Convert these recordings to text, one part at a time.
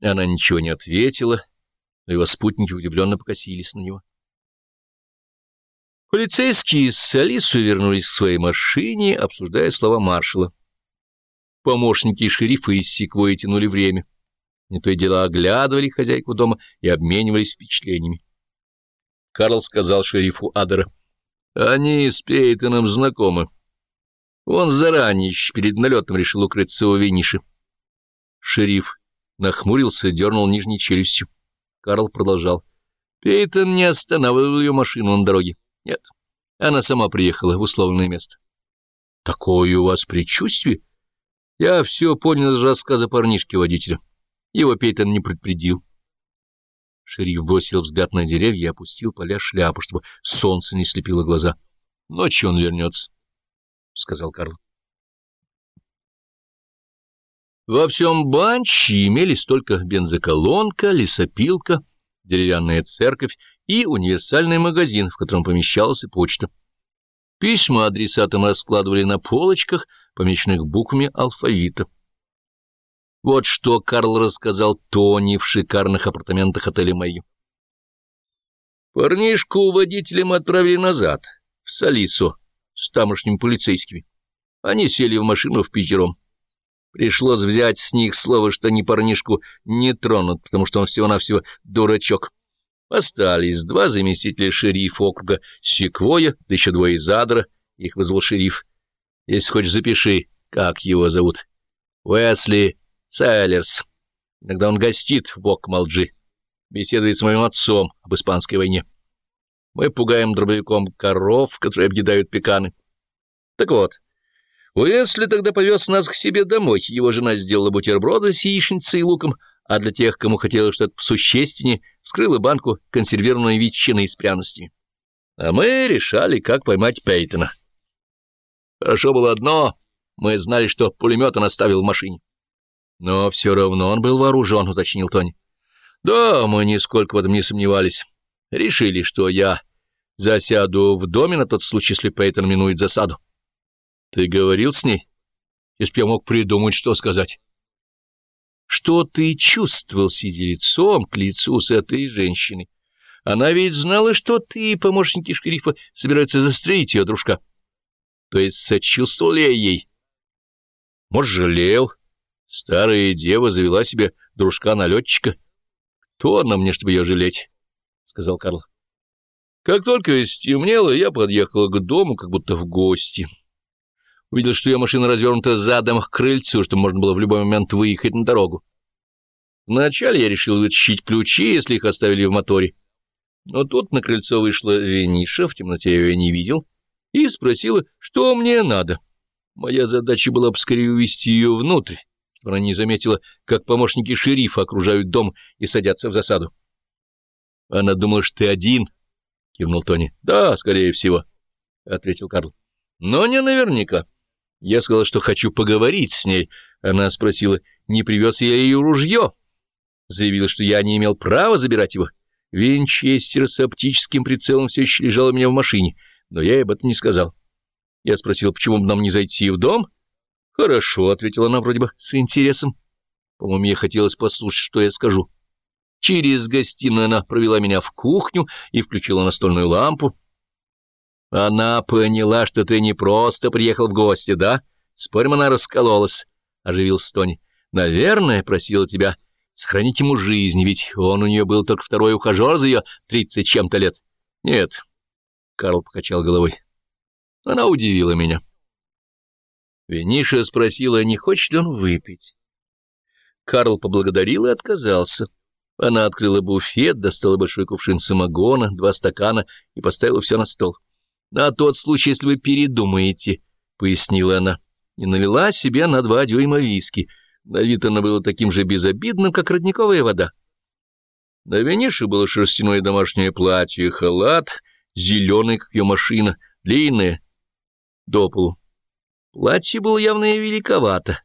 Она ничего не ответила, но его спутники удивленно покосились на него. Полицейские с Алисой вернулись к своей машине, обсуждая слова маршала. Помощники шерифа из Секвои тянули время. Не то и дела оглядывали хозяйку дома и обменивались впечатлениями. Карл сказал шерифу Адера. — Они с Пейтоном знакомы. Он заранее, перед налетом, решил укрыться у Виниши. Шериф нахмурился и дернул нижней челюстью. Карл продолжал. Пейтон не останавливал ее машину на дороге. Нет, она сама приехала в условленное место. — Такое у вас предчувствие? Я все понял из рассказа парнишки-водителя. Его Пейтон не предупредил. Шериф бросил взгляд на деревья и опустил поля шляпу, чтобы солнце не слепило глаза. — Ночью он вернется, — сказал Карл. Во всем банче имелись только бензоколонка, лесопилка, деревянная церковь и универсальный магазин, в котором помещалась и почта. Письма адресатам раскладывали на полочках, помеченных буквами алфавита. Вот что Карл рассказал Тони в шикарных апартаментах отеля Мэйю. Парнишку водителем отправили назад, в Салису, с тамошними полицейскими. Они сели в машину в пятером. Пришлось взять с них слово, что они парнишку не тронут, потому что он всего-навсего дурачок. Остались два заместителя шерифа округа Секвоя, да еще двое из Адра, их вызвал шериф. Если хочешь, запиши, как его зовут. Уэсли Сайлерс. Иногда он гостит в Бок-Малджи, беседует с моим отцом об испанской войне. Мы пугаем дробовиком коров, которые объедают пеканы. Так вот, Уэсли тогда повез нас к себе домой. Его жена сделала бутерброды с яичницей и луком, а для тех, кому хотелось что-то существеннее, вскрыла банку консервированной ветчины с пряностями. А мы решали, как поймать Пейтона. Хорошо было одно, мы знали, что пулемет он оставил в машине. Но все равно он был вооружен, уточнил Тони. Да, мы нисколько в этом не сомневались. Решили, что я засяду в доме на тот случай, если Пейтон минует засаду. Ты говорил с ней? Если б я мог придумать, что сказать. Что ты чувствовал, сидя лицом к лицу с этой женщиной? Она ведь знала, что ты и помощники шерифа собираются застрелить ее дружка. То есть сочувствовал я ей? Может, жалел? Старая дева завела себе дружка-налетчика. Кто она мне, чтобы ее жалеть? — сказал Карл. Как только стемнело, я подъехал к дому, как будто в гости. Увидел, что ее машина развернута задом к крыльцу, чтобы можно было в любой момент выехать на дорогу. Вначале я решил вытащить ключи, если их оставили в моторе. Но тут на крыльцо вышла Вениша, в темноте я ее не видел, и спросила, что мне надо. Моя задача была поскорее увести ее внутрь, чтобы она не заметила, как помощники шерифа окружают дом и садятся в засаду. — Она думала, что ты один, — кивнул Тони. — Да, скорее всего, — ответил Карл. — Но не наверняка. Я сказал, что хочу поговорить с ней. Она спросила, не привез я ей ружье. Заявила, что я не имел права забирать его. Винчестер с оптическим прицелом все еще лежал у меня в машине, но я об этом не сказал. Я спросил, почему бы нам не зайти в дом? «Хорошо», — ответила она вроде бы с интересом. По-моему, мне хотелось послушать, что я скажу. Через гостиную она провела меня в кухню и включила настольную лампу. Она поняла, что ты не просто приехал в гости, да? Спорим, она раскололась, — оживился Тони. Наверное, просила тебя сохранить ему жизнь, ведь он у нее был только второй ухажер за ее тридцать чем-то лет. Нет, — Карл покачал головой. Она удивила меня. Вениша спросила, не хочет ли он выпить. Карл поблагодарил и отказался. Она открыла буфет, достала большой кувшин самогона, два стакана и поставила все на стол. — На тот случай, если вы передумаете, — пояснила она, и налила себе на два дюйма виски. На вид она была таким же безобидным, как родниковая вода. На Венише было шерстяное домашнее платье, халат, зеленый, как ее машина, длинное, до полу. Платье было явно великовато,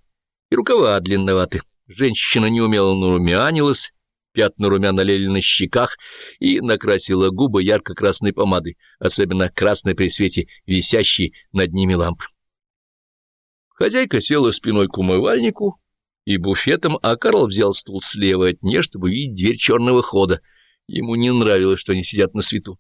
и рукава длинноваты. Женщина неумело нарумянилась, пятна румян налили на щеках и накрасила губы ярко-красной помадой, особенно красной при свете висящей над ними лампы. Хозяйка села спиной к умывальнику и буфетом, а Карл взял стул слева от нее, чтобы видеть дверь черного хода. Ему не нравилось, что они сидят на свету.